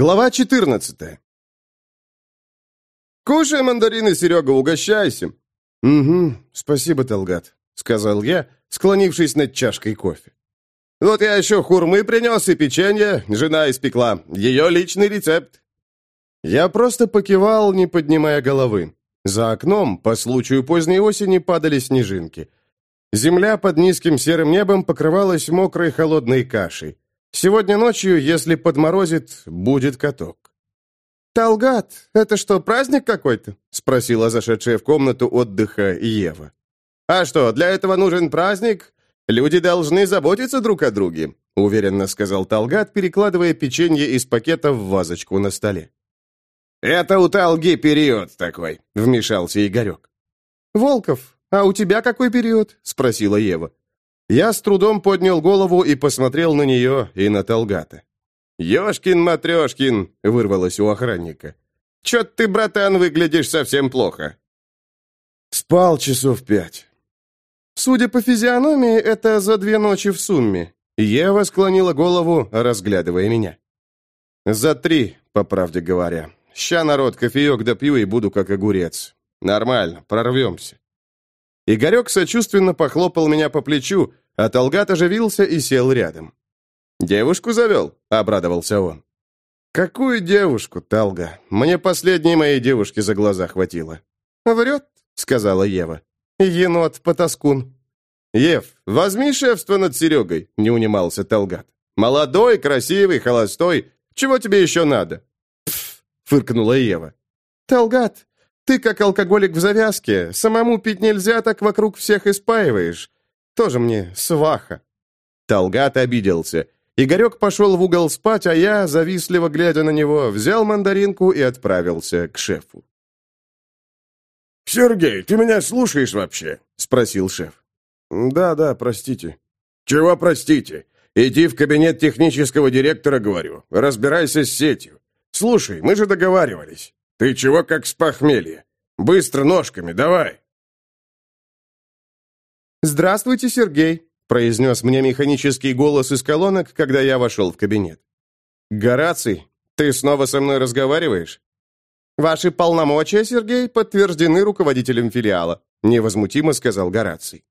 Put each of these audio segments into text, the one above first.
Глава 14 «Кушай мандарины, Серега, угощайся!» «Угу, спасибо, Талгат», — сказал я, склонившись над чашкой кофе. «Вот я еще хурмы принес и печенье, жена испекла. Ее личный рецепт». Я просто покивал, не поднимая головы. За окном, по случаю поздней осени, падали снежинки. Земля под низким серым небом покрывалась мокрой холодной кашей. Сегодня ночью, если подморозит, будет каток. «Талгат, это что, праздник какой-то?» — спросила зашедшая в комнату отдыха Ева. «А что, для этого нужен праздник? Люди должны заботиться друг о друге», — уверенно сказал Талгат, перекладывая печенье из пакета в вазочку на столе. «Это у Талги период такой», — вмешался Игорек. «Волков, а у тебя какой период?» — спросила Ева. Я с трудом поднял голову и посмотрел на нее и на Талгата. «Ешкин-матрешкин!» — вырвалось у охранника. «Чё ты, братан, выглядишь совсем плохо?» «Спал часов пять». Судя по физиономии, это за две ночи в сумме. Ева склонила голову, разглядывая меня. «За три, по правде говоря. Ща, народ, кофеек допью и буду как огурец. Нормально, прорвемся». Игорек сочувственно похлопал меня по плечу, а Талгат оживился и сел рядом. «Девушку завел?» — обрадовался он. «Какую девушку, Талга? Мне последней моей девушки за глаза хватило». «Врет», — сказала Ева. «Енот-потаскун». «Ев, возьми шефство над Серегой», — не унимался Талгат. «Молодой, красивый, холостой. Чего тебе еще надо?» «Пф», — фыркнула Ева. «Талгат, ты как алкоголик в завязке. Самому пить нельзя, так вокруг всех испаиваешь. Тоже мне сваха». Талгат обиделся. Игорек пошел в угол спать, а я, завистливо глядя на него, взял мандаринку и отправился к шефу. «Сергей, ты меня слушаешь вообще?» — спросил шеф. «Да, да, простите». «Чего простите? Иди в кабинет технического директора, говорю. Разбирайся с сетью. Слушай, мы же договаривались. «Ты чего как с похмелья? Быстро ножками, давай!» «Здравствуйте, Сергей!» — произнес мне механический голос из колонок, когда я вошел в кабинет. «Гораций, ты снова со мной разговариваешь?» «Ваши полномочия, Сергей, подтверждены руководителем филиала», — невозмутимо сказал Гораций.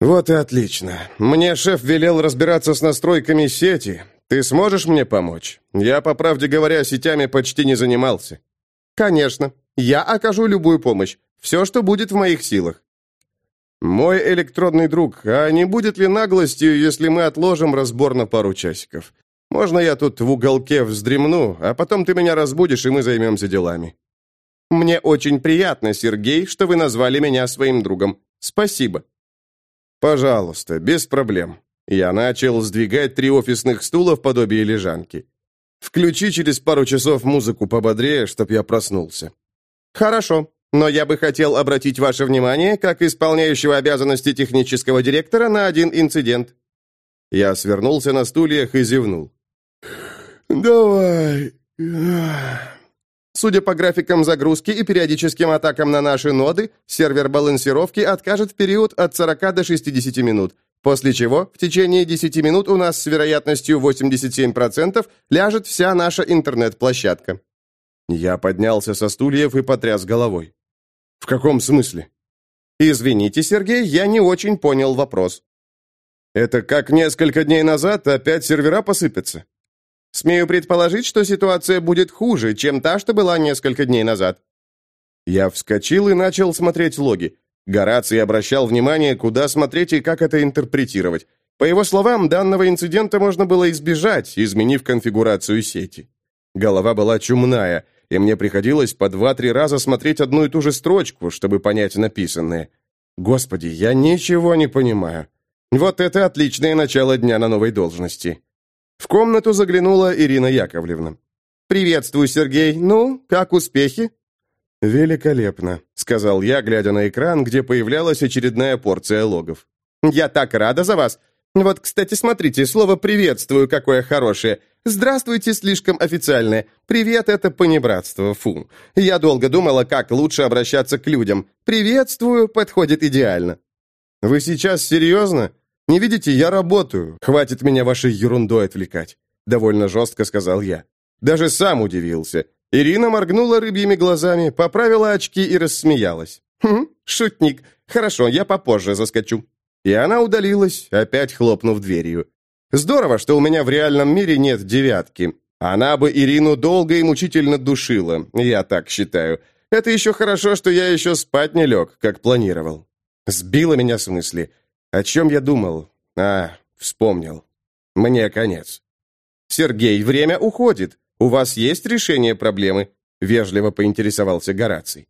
«Вот и отлично. Мне шеф велел разбираться с настройками сети, «Ты сможешь мне помочь? Я, по правде говоря, сетями почти не занимался». «Конечно. Я окажу любую помощь. Все, что будет в моих силах». «Мой электронный друг, а не будет ли наглостью, если мы отложим разбор на пару часиков? Можно я тут в уголке вздремну, а потом ты меня разбудишь, и мы займемся делами?» «Мне очень приятно, Сергей, что вы назвали меня своим другом. Спасибо». «Пожалуйста, без проблем. Я начал сдвигать три офисных стула в подобие лежанки. Включи через пару часов музыку пободрее, чтоб я проснулся. Хорошо, но я бы хотел обратить ваше внимание, как исполняющего обязанности технического директора, на один инцидент. Я свернулся на стульях и зевнул. «Давай». Судя по графикам загрузки и периодическим атакам на наши ноды, сервер балансировки откажет в период от 40 до 60 минут – После чего в течение 10 минут у нас с вероятностью 87% ляжет вся наша интернет-площадка. Я поднялся со стульев и потряс головой. В каком смысле? Извините, Сергей, я не очень понял вопрос. Это как несколько дней назад опять сервера посыпятся? Смею предположить, что ситуация будет хуже, чем та, что была несколько дней назад. Я вскочил и начал смотреть логи. Гораций обращал внимание, куда смотреть и как это интерпретировать. По его словам, данного инцидента можно было избежать, изменив конфигурацию сети. Голова была чумная, и мне приходилось по два-три раза смотреть одну и ту же строчку, чтобы понять написанное. Господи, я ничего не понимаю. Вот это отличное начало дня на новой должности. В комнату заглянула Ирина Яковлевна. «Приветствую, Сергей. Ну, как успехи?» «Великолепно», — сказал я, глядя на экран, где появлялась очередная порция логов. «Я так рада за вас. Вот, кстати, смотрите, слово «приветствую» какое хорошее. «Здравствуйте» слишком официальное. «Привет» — это понебратство, фу. Я долго думала, как лучше обращаться к людям. «Приветствую» подходит идеально. «Вы сейчас серьезно? Не видите, я работаю. Хватит меня вашей ерундой отвлекать», — довольно жестко сказал я. Даже сам удивился. Ирина моргнула рыбьими глазами, поправила очки и рассмеялась. «Хм, шутник. Хорошо, я попозже заскочу». И она удалилась, опять хлопнув дверью. Здорово, что у меня в реальном мире нет девятки. Она бы Ирину долго и мучительно душила, я так считаю. Это еще хорошо, что я еще спать не лег, как планировал. Сбило меня с мысли. О чем я думал? А, вспомнил. Мне конец. «Сергей, время уходит. У вас есть решение проблемы?» Вежливо поинтересовался Гораций.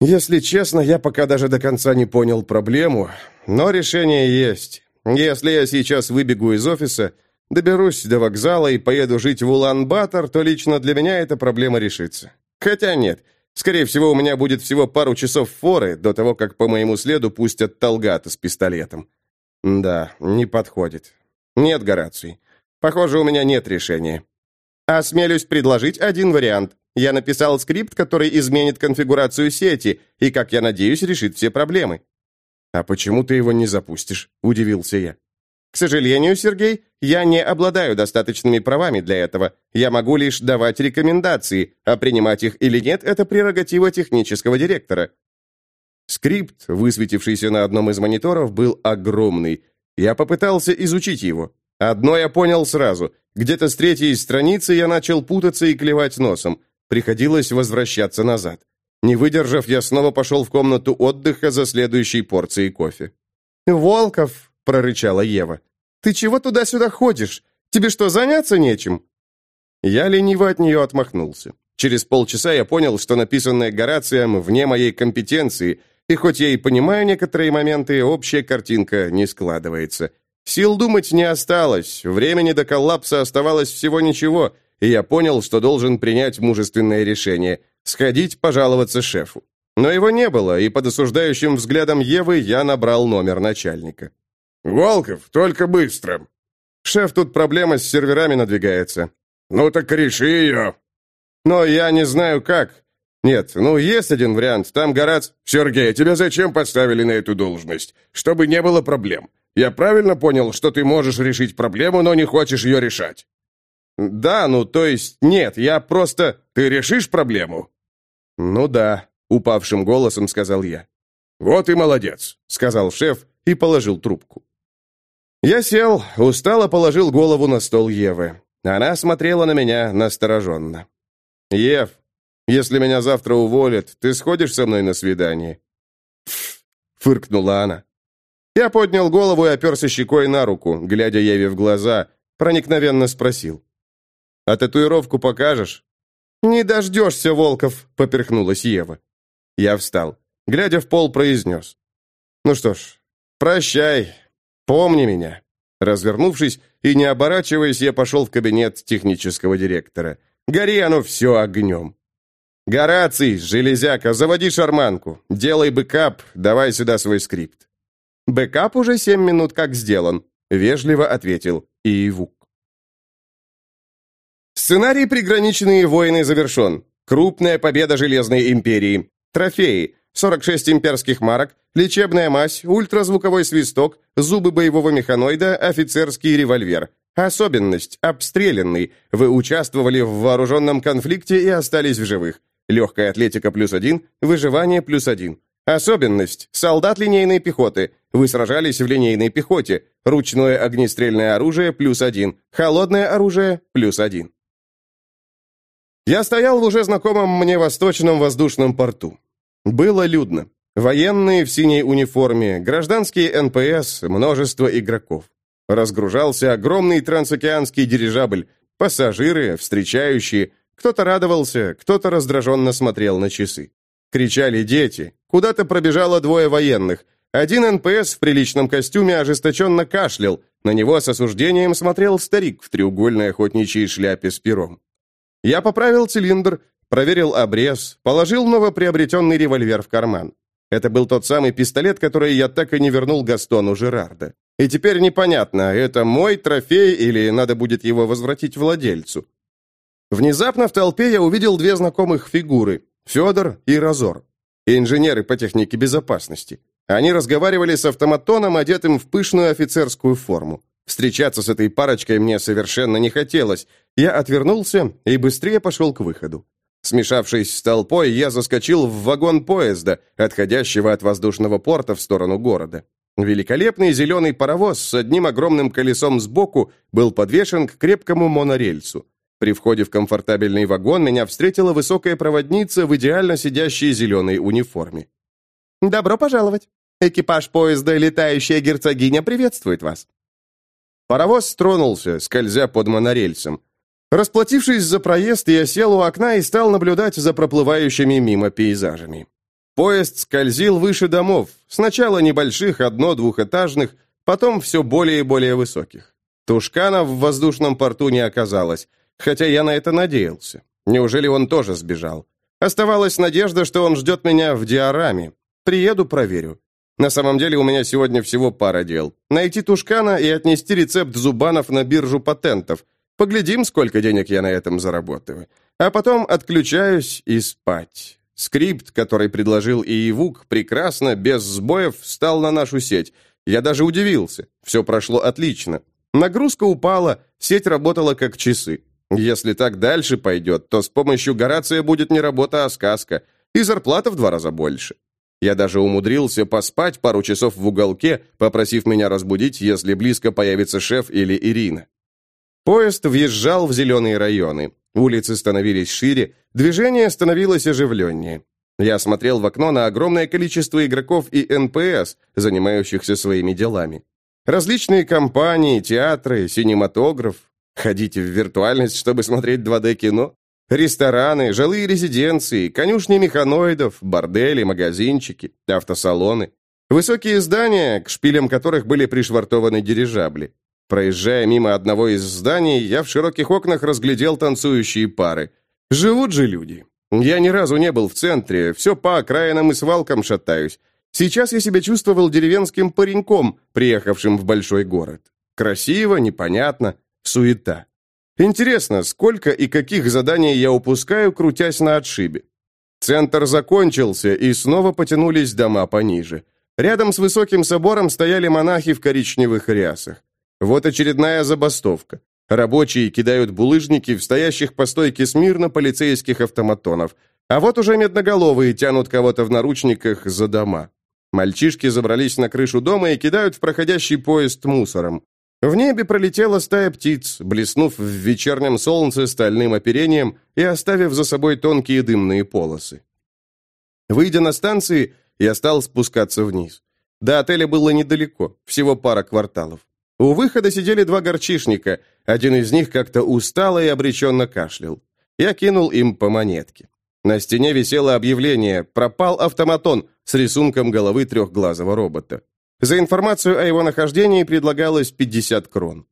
«Если честно, я пока даже до конца не понял проблему, но решение есть. Если я сейчас выбегу из офиса, доберусь до вокзала и поеду жить в Улан-Батор, то лично для меня эта проблема решится. Хотя нет, скорее всего, у меня будет всего пару часов форы до того, как по моему следу пустят Талгата с пистолетом. Да, не подходит. Нет, Гораций. Похоже, у меня нет решения. Осмелюсь предложить один вариант. Я написал скрипт, который изменит конфигурацию сети и, как я надеюсь, решит все проблемы. «А почему ты его не запустишь?» – удивился я. «К сожалению, Сергей, я не обладаю достаточными правами для этого. Я могу лишь давать рекомендации, а принимать их или нет – это прерогатива технического директора». Скрипт, высветившийся на одном из мониторов, был огромный. Я попытался изучить его. Одно я понял сразу. Где-то с третьей страницы я начал путаться и клевать носом. Приходилось возвращаться назад. Не выдержав, я снова пошел в комнату отдыха за следующей порцией кофе. «Волков!» — прорычала Ева. «Ты чего туда-сюда ходишь? Тебе что, заняться нечем?» Я лениво от нее отмахнулся. Через полчаса я понял, что написанное Горацием вне моей компетенции, и хоть я и понимаю некоторые моменты, общая картинка не складывается. Сил думать не осталось, времени до коллапса оставалось всего ничего, и я понял, что должен принять мужественное решение — сходить пожаловаться шефу. Но его не было, и под осуждающим взглядом Евы я набрал номер начальника. «Волков, только быстро!» «Шеф, тут проблема с серверами надвигается». «Ну так реши ее!» «Но я не знаю как. Нет, ну есть один вариант, там Горац...» «Сергей, тебя зачем поставили на эту должность? Чтобы не было проблем. Я правильно понял, что ты можешь решить проблему, но не хочешь ее решать?» «Да, ну, то есть, нет, я просто...» «Ты решишь проблему?» «Ну да», — упавшим голосом сказал я. «Вот и молодец», — сказал шеф и положил трубку. Я сел, устало положил голову на стол Евы. Она смотрела на меня настороженно. «Ев, если меня завтра уволят, ты сходишь со мной на свидание?» фыркнула она. Я поднял голову и оперся щекой на руку, глядя Еве в глаза, проникновенно спросил. «А татуировку покажешь?» «Не дождешься, Волков», — поперхнулась Ева. Я встал. Глядя в пол, произнес. «Ну что ж, прощай, помни меня». Развернувшись и не оборачиваясь, я пошел в кабинет технического директора. Гори оно все огнем. «Гораций, железяка, заводи шарманку, делай бэкап, давай сюда свой скрипт». «Бэкап уже семь минут как сделан», — вежливо ответил Иевук. Сценарий «Приграничные войны» завершен. Крупная победа Железной империи. Трофеи. 46 имперских марок, лечебная мазь, ультразвуковой свисток, зубы боевого механоида, офицерский револьвер. Особенность – обстрелянный. Вы участвовали в вооруженном конфликте и остались в живых. Легкая атлетика плюс один, выживание плюс один. Особенность – солдат линейной пехоты. Вы сражались в линейной пехоте. Ручное огнестрельное оружие плюс один. Холодное оружие плюс один. Я стоял в уже знакомом мне восточном воздушном порту. Было людно. Военные в синей униформе, гражданские НПС, множество игроков. Разгружался огромный трансокеанский дирижабль, пассажиры, встречающие. Кто-то радовался, кто-то раздраженно смотрел на часы. Кричали дети. Куда-то пробежало двое военных. Один НПС в приличном костюме ожесточенно кашлял. На него с осуждением смотрел старик в треугольной охотничьей шляпе с пером. Я поправил цилиндр, проверил обрез, положил новоприобретенный револьвер в карман. Это был тот самый пистолет, который я так и не вернул Гастону Жерарда. И теперь непонятно, это мой трофей или надо будет его возвратить владельцу. Внезапно в толпе я увидел две знакомых фигуры – Федор и Разор. Инженеры по технике безопасности. Они разговаривали с автоматоном, одетым в пышную офицерскую форму. Встречаться с этой парочкой мне совершенно не хотелось. Я отвернулся и быстрее пошел к выходу. Смешавшись с толпой, я заскочил в вагон поезда, отходящего от воздушного порта в сторону города. Великолепный зеленый паровоз с одним огромным колесом сбоку был подвешен к крепкому монорельсу. При входе в комфортабельный вагон меня встретила высокая проводница в идеально сидящей зеленой униформе. «Добро пожаловать! Экипаж поезда «Летающая герцогиня» приветствует вас!» Паровоз тронулся, скользя под монорельсом. Расплатившись за проезд, я сел у окна и стал наблюдать за проплывающими мимо пейзажами. Поезд скользил выше домов, сначала небольших, одно-двухэтажных, потом все более и более высоких. Тушкана в воздушном порту не оказалось, хотя я на это надеялся. Неужели он тоже сбежал? Оставалась надежда, что он ждет меня в диораме. Приеду, проверю. На самом деле у меня сегодня всего пара дел. Найти Тушкана и отнести рецепт зубанов на биржу патентов. Поглядим, сколько денег я на этом заработаю. А потом отключаюсь и спать. Скрипт, который предложил Иевук, прекрасно, без сбоев, встал на нашу сеть. Я даже удивился. Все прошло отлично. Нагрузка упала, сеть работала как часы. Если так дальше пойдет, то с помощью Горация будет не работа, а сказка. И зарплата в два раза больше. Я даже умудрился поспать пару часов в уголке, попросив меня разбудить, если близко появится шеф или Ирина. Поезд въезжал в зеленые районы. Улицы становились шире, движение становилось оживленнее. Я смотрел в окно на огромное количество игроков и НПС, занимающихся своими делами. Различные компании, театры, синематограф. Ходите в виртуальность, чтобы смотреть 2D-кино. Рестораны, жилые резиденции, конюшни механоидов, бордели, магазинчики, автосалоны. Высокие здания, к шпилям которых были пришвартованы дирижабли. Проезжая мимо одного из зданий, я в широких окнах разглядел танцующие пары. Живут же люди. Я ни разу не был в центре, все по окраинам и свалкам шатаюсь. Сейчас я себя чувствовал деревенским пареньком, приехавшим в большой город. Красиво, непонятно, суета. Интересно, сколько и каких заданий я упускаю, крутясь на отшибе. Центр закончился, и снова потянулись дома пониже. Рядом с высоким собором стояли монахи в коричневых рясах. Вот очередная забастовка. Рабочие кидают булыжники в стоящих по стойке смирно полицейских автоматонов. А вот уже медноголовые тянут кого-то в наручниках за дома. Мальчишки забрались на крышу дома и кидают в проходящий поезд мусором. В небе пролетела стая птиц, блеснув в вечернем солнце стальным оперением и оставив за собой тонкие дымные полосы. Выйдя на станции, я стал спускаться вниз. До отеля было недалеко, всего пара кварталов. У выхода сидели два горчишника. Один из них как-то устало и обреченно кашлял. Я кинул им по монетке. На стене висело объявление «Пропал автоматон» с рисунком головы трехглазого робота. За информацию о его нахождении предлагалось 50 крон.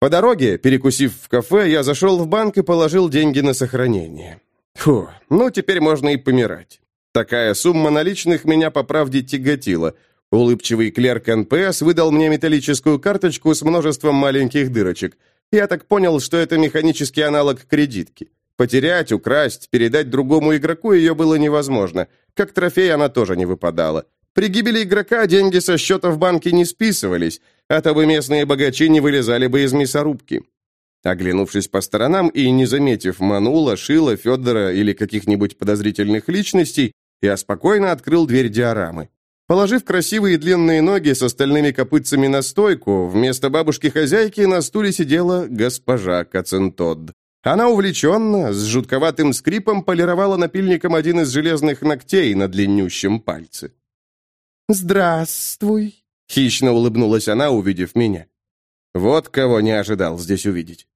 По дороге, перекусив в кафе, я зашел в банк и положил деньги на сохранение. Фу, ну теперь можно и помирать. Такая сумма наличных меня по правде тяготила – Улыбчивый клерк НПС выдал мне металлическую карточку с множеством маленьких дырочек. Я так понял, что это механический аналог кредитки. Потерять, украсть, передать другому игроку ее было невозможно. Как трофей она тоже не выпадала. При гибели игрока деньги со счета в банке не списывались, а то бы местные богачи не вылезали бы из мясорубки. Оглянувшись по сторонам и не заметив Манула, Шила, Федора или каких-нибудь подозрительных личностей, я спокойно открыл дверь диорамы. Положив красивые длинные ноги с остальными копытцами на стойку, вместо бабушки-хозяйки на стуле сидела госпожа Кацентод. Она увлеченно, с жутковатым скрипом полировала напильником один из железных ногтей на длиннющем пальце. «Здравствуй», — хищно улыбнулась она, увидев меня. Вот кого не ожидал здесь увидеть.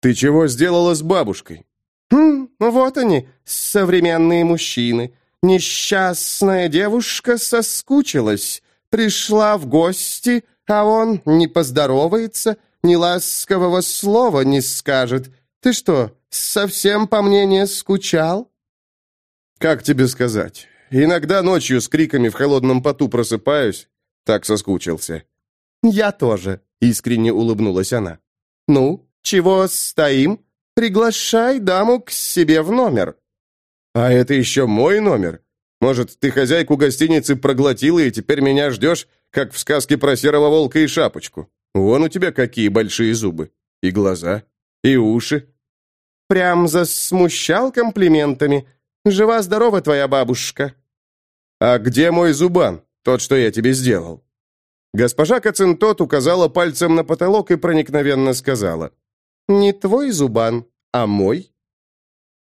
«Ты чего сделала с бабушкой?» «Хм, вот они, современные мужчины. Несчастная девушка соскучилась, пришла в гости, а он не поздоровается, ни ласкового слова не скажет. Ты что, совсем по мне не скучал?» «Как тебе сказать? Иногда ночью с криками в холодном поту просыпаюсь. Так соскучился». «Я тоже», — искренне улыбнулась она. «Ну, чего стоим? Приглашай даму к себе в номер». «А это еще мой номер? Может, ты хозяйку гостиницы проглотила и теперь меня ждешь, как в сказке про серого волка и шапочку?» Вон у тебя какие большие зубы. И глаза, и уши. Прям засмущал комплиментами. Жива-здорова твоя бабушка. А где мой зубан, тот, что я тебе сделал? Госпожа Кацинтот указала пальцем на потолок и проникновенно сказала. «Не твой зубан, а мой».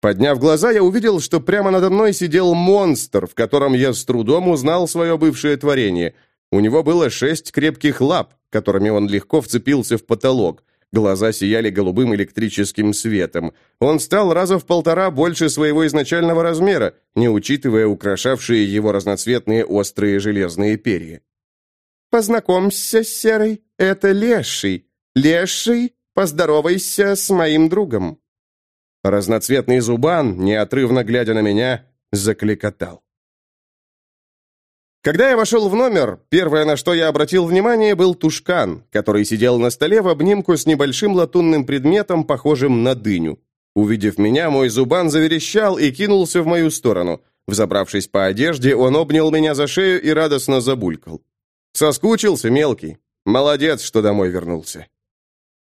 Подняв глаза, я увидел, что прямо надо мной сидел монстр, в котором я с трудом узнал свое бывшее творение. У него было шесть крепких лап, которыми он легко вцепился в потолок. Глаза сияли голубым электрическим светом. Он стал раза в полтора больше своего изначального размера, не учитывая украшавшие его разноцветные острые железные перья. «Познакомься, Серый, это Леший. Леший, поздоровайся с моим другом». Разноцветный зубан, неотрывно глядя на меня, закликотал. Когда я вошел в номер, первое, на что я обратил внимание, был тушкан, который сидел на столе в обнимку с небольшим латунным предметом, похожим на дыню. Увидев меня, мой зубан заверещал и кинулся в мою сторону. Взобравшись по одежде, он обнял меня за шею и радостно забулькал. Соскучился мелкий. Молодец, что домой вернулся.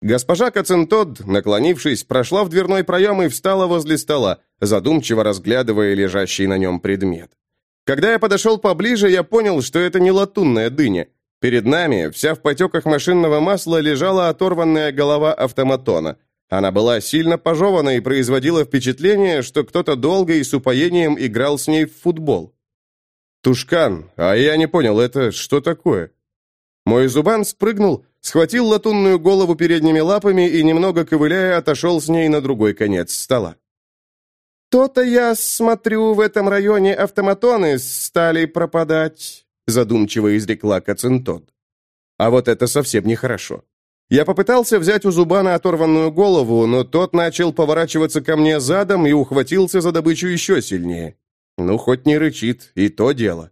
Госпожа Кацентод, наклонившись, прошла в дверной проем и встала возле стола, задумчиво разглядывая лежащий на нем предмет. Когда я подошел поближе, я понял, что это не латунная дыня. Перед нами, вся в потеках машинного масла, лежала оторванная голова автоматона. Она была сильно пожевана и производила впечатление, что кто-то долго и с упоением играл с ней в футбол. «Тушкан, а я не понял, это что такое?» Мой зубан спрыгнул, схватил латунную голову передними лапами и, немного ковыляя, отошел с ней на другой конец стола. «То-то я смотрю, в этом районе автоматоны стали пропадать», задумчиво изрекла Кацинтод. А вот это совсем нехорошо. Я попытался взять у Зубана оторванную голову, но тот начал поворачиваться ко мне задом и ухватился за добычу еще сильнее. Ну, хоть не рычит, и то дело.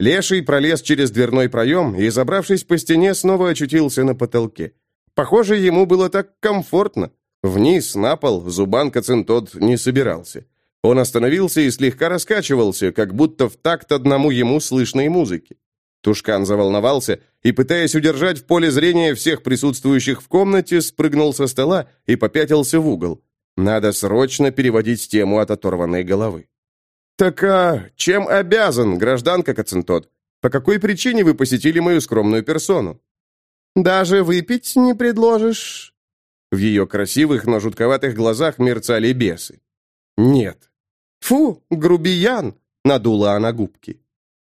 Леший пролез через дверной проем и, забравшись по стене, снова очутился на потолке. Похоже, ему было так комфортно. Вниз, на пол, Зубан Кацинтод не собирался. Он остановился и слегка раскачивался, как будто в такт одному ему слышной музыки. Тушкан заволновался и, пытаясь удержать в поле зрения всех присутствующих в комнате, спрыгнул со стола и попятился в угол. Надо срочно переводить тему от оторванной головы. «Так а чем обязан, гражданка Кацинтод? По какой причине вы посетили мою скромную персону?» «Даже выпить не предложишь?» В ее красивых, но жутковатых глазах мерцали бесы. «Нет». «Фу, грубиян!» — надула она губки.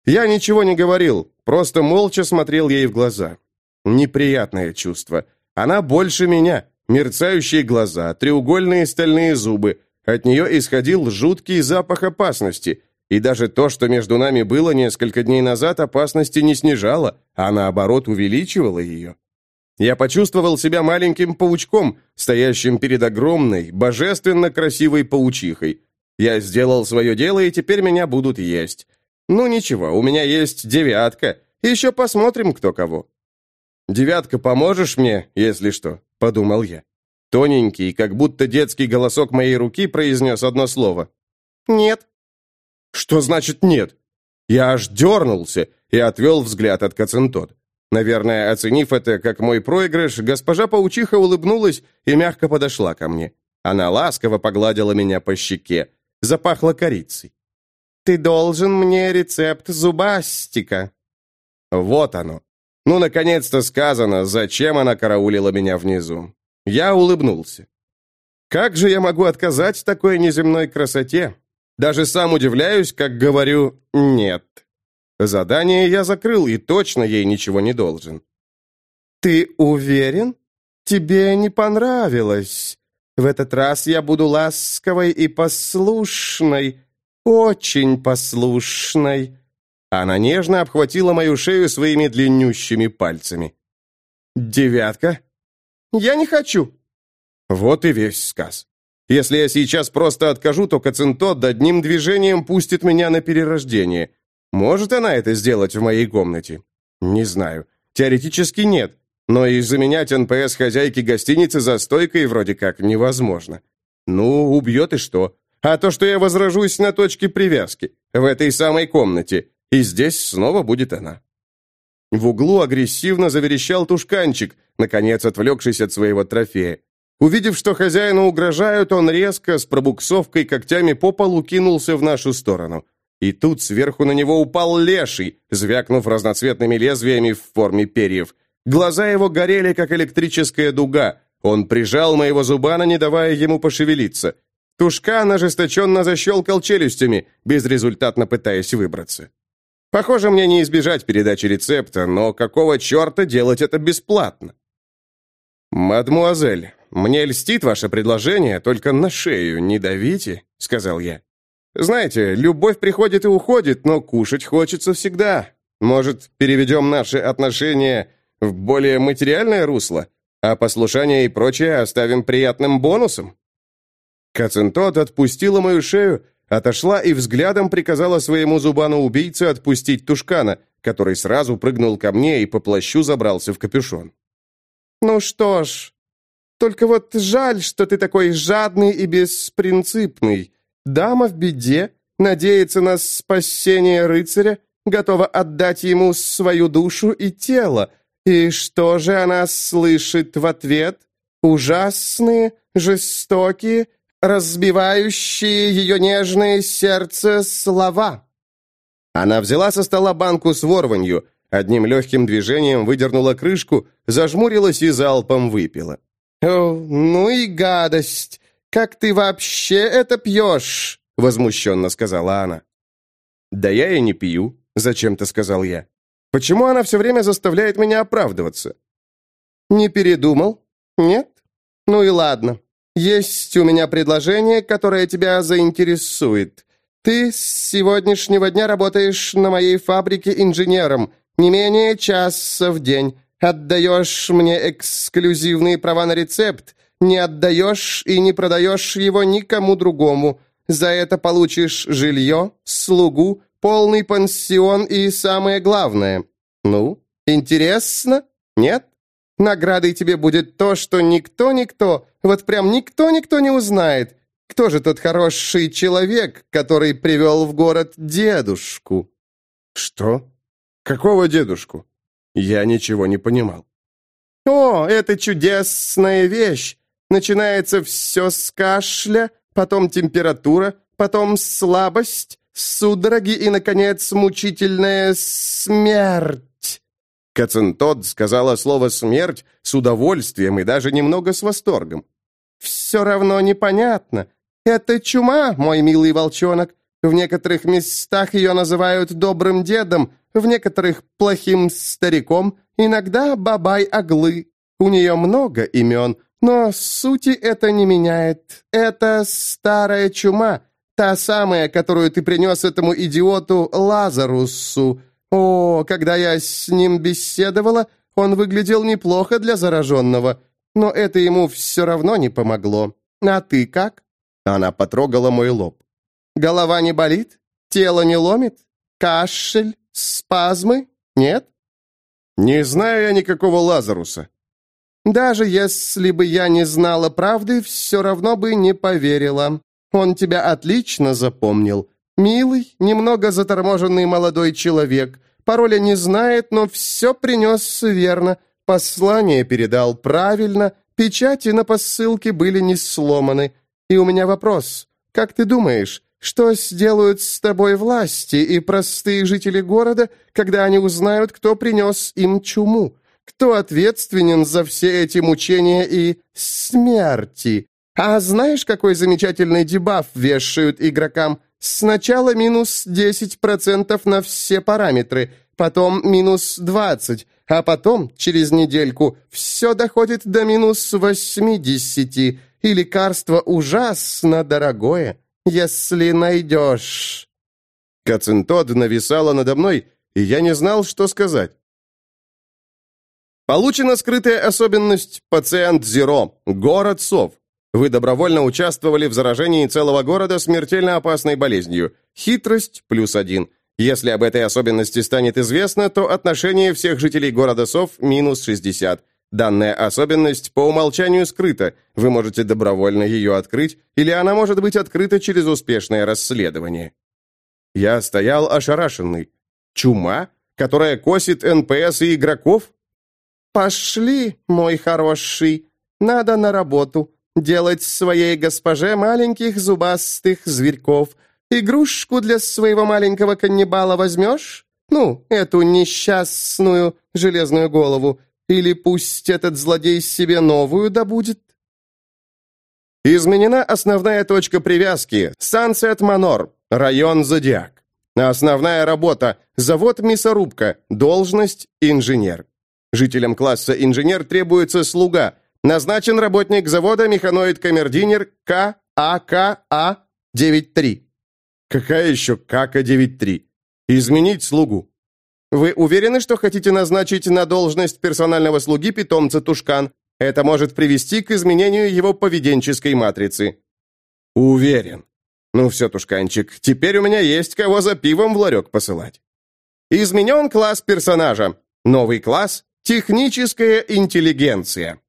Я ничего не говорил, просто молча смотрел ей в глаза. Неприятное чувство. Она больше меня. Мерцающие глаза, треугольные стальные зубы. От нее исходил жуткий запах опасности. И даже то, что между нами было несколько дней назад, опасности не снижало, а наоборот увеличивало ее. Я почувствовал себя маленьким паучком, стоящим перед огромной, божественно красивой паучихой. Я сделал свое дело, и теперь меня будут есть. Ну ничего, у меня есть девятка. Еще посмотрим, кто кого. «Девятка, поможешь мне, если что?» — подумал я. Тоненький, как будто детский голосок моей руки произнес одно слово. «Нет». «Что значит нет?» Я аж дернулся и отвел взгляд от Кацинтот. Наверное, оценив это как мой проигрыш, госпожа паучиха улыбнулась и мягко подошла ко мне. Она ласково погладила меня по щеке. Запахло корицей. «Ты должен мне рецепт зубастика». Вот оно. Ну, наконец-то сказано, зачем она караулила меня внизу. Я улыбнулся. Как же я могу отказать такой неземной красоте? Даже сам удивляюсь, как говорю «нет». Задание я закрыл и точно ей ничего не должен. «Ты уверен? Тебе не понравилось. В этот раз я буду ласковой и послушной, очень послушной». Она нежно обхватила мою шею своими длиннющими пальцами. «Девятка?» «Я не хочу». Вот и весь сказ. Если я сейчас просто откажу, то Кацинтот одним движением пустит меня на перерождение. Может она это сделать в моей комнате? Не знаю. Теоретически нет. Но и заменять НПС хозяйки гостиницы за стойкой вроде как невозможно. Ну, убьет и что? А то, что я возражусь на точке привязки, в этой самой комнате, и здесь снова будет она. В углу агрессивно заверещал тушканчик, наконец отвлекшись от своего трофея. Увидев, что хозяину угрожают, он резко, с пробуксовкой когтями по полу кинулся в нашу сторону. И тут сверху на него упал леший, звякнув разноцветными лезвиями в форме перьев. Глаза его горели, как электрическая дуга. Он прижал моего зубана, не давая ему пошевелиться. Тушкан ожесточенно защелкал челюстями, безрезультатно пытаясь выбраться. Похоже, мне не избежать передачи рецепта, но какого черта делать это бесплатно? «Мадмуазель, мне льстит ваше предложение, только на шею не давите», — сказал я. «Знаете, любовь приходит и уходит, но кушать хочется всегда. Может, переведем наши отношения в более материальное русло, а послушание и прочее оставим приятным бонусом?» Кацинтот отпустила мою шею, отошла и взглядом приказала своему зубану-убийце отпустить Тушкана, который сразу прыгнул ко мне и по плащу забрался в капюшон. «Ну что ж, только вот жаль, что ты такой жадный и беспринципный. Дама в беде, надеется на спасение рыцаря, готова отдать ему свою душу и тело. И что же она слышит в ответ? Ужасные, жестокие, разбивающие ее нежное сердце слова. Она взяла со стола банку с ворванью, одним легким движением выдернула крышку, зажмурилась и залпом выпила. «О, ну и гадость! Как ты вообще это пьешь?» — возмущенно сказала она. «Да я и не пью», — зачем-то сказал я. «Почему она все время заставляет меня оправдываться?» «Не передумал? Нет? Ну и ладно. «Есть у меня предложение, которое тебя заинтересует. Ты с сегодняшнего дня работаешь на моей фабрике инженером, не менее часа в день. Отдаешь мне эксклюзивные права на рецепт, не отдаешь и не продаешь его никому другому. За это получишь жилье, слугу, полный пансион и самое главное. Ну, интересно? Нет? Наградой тебе будет то, что никто-никто, вот прям никто-никто не узнает. Кто же тот хороший человек, который привел в город дедушку?» «Что? Какого дедушку?» Я ничего не понимал. «О, это чудесная вещь! Начинается все с кашля, потом температура, потом слабость, судороги и, наконец, мучительная смерть. Кацинтод сказала слово «смерть» с удовольствием и даже немного с восторгом. «Все равно непонятно. Это чума, мой милый волчонок. В некоторых местах ее называют добрым дедом, в некоторых — плохим стариком, иногда бабай-оглы. У нее много имен, но сути это не меняет. Это старая чума, та самая, которую ты принес этому идиоту Лазарусу, о, когда я с ним беседовала, он выглядел неплохо для зараженного, но это ему все равно не помогло. А ты как?» Она потрогала мой лоб. «Голова не болит? Тело не ломит? Кашель? Спазмы? Нет?» «Не знаю я никакого Лазаруса». «Даже если бы я не знала правды, все равно бы не поверила. Он тебя отлично запомнил. Милый, немного заторможенный молодой человек. Пароля не знает, но все принес верно. Послание передал правильно. Печати на посылке были не сломаны. И у меня вопрос. Как ты думаешь, что сделают с тобой власти и простые жители города, когда они узнают, кто принес им чуму? Кто ответственен за все эти мучения и смерти? А знаешь, какой замечательный дебаф вешают игрокам? Сначала минус 10% на все параметры, потом минус 20%, а потом, через недельку, все доходит до минус 80%, и лекарство ужасно дорогое, если найдешь». Кацинтод нависала надо мной, и я не знал, что сказать. Получена скрытая особенность «Пациент Зеро», город сов. Вы добровольно участвовали в заражении целого города смертельно опасной болезнью. Хитрость – плюс один. Если об этой особенности станет известно, то отношение всех жителей города Сов – минус 60. Данная особенность по умолчанию скрыта. Вы можете добровольно ее открыть, или она может быть открыта через успешное расследование. Я стоял ошарашенный. Чума? которая косит НПС и игроков? «Пошли, мой хороший, надо на работу, делать своей госпоже маленьких зубастых зверьков. Игрушку для своего маленького каннибала возьмешь? Ну, эту несчастную железную голову. Или пусть этот злодей себе новую добудет?» Изменена основная точка привязки – Сансет Манор, район Зодиак. Основная работа – завод «Мясорубка», должность – инженер. Жителям класса «инженер» требуется слуга. Назначен работник завода механоид-камердинер КАКА-93. Какая еще КАКА-93? Изменить слугу. Вы уверены, что хотите назначить на должность персонального слуги питомца Тушкан? Это может привести к изменению его поведенческой матрицы. Уверен. Ну все, Тушканчик, теперь у меня есть кого за пивом в ларек посылать. Изменен класс персонажа. Новый класс Техническая интеллигенция.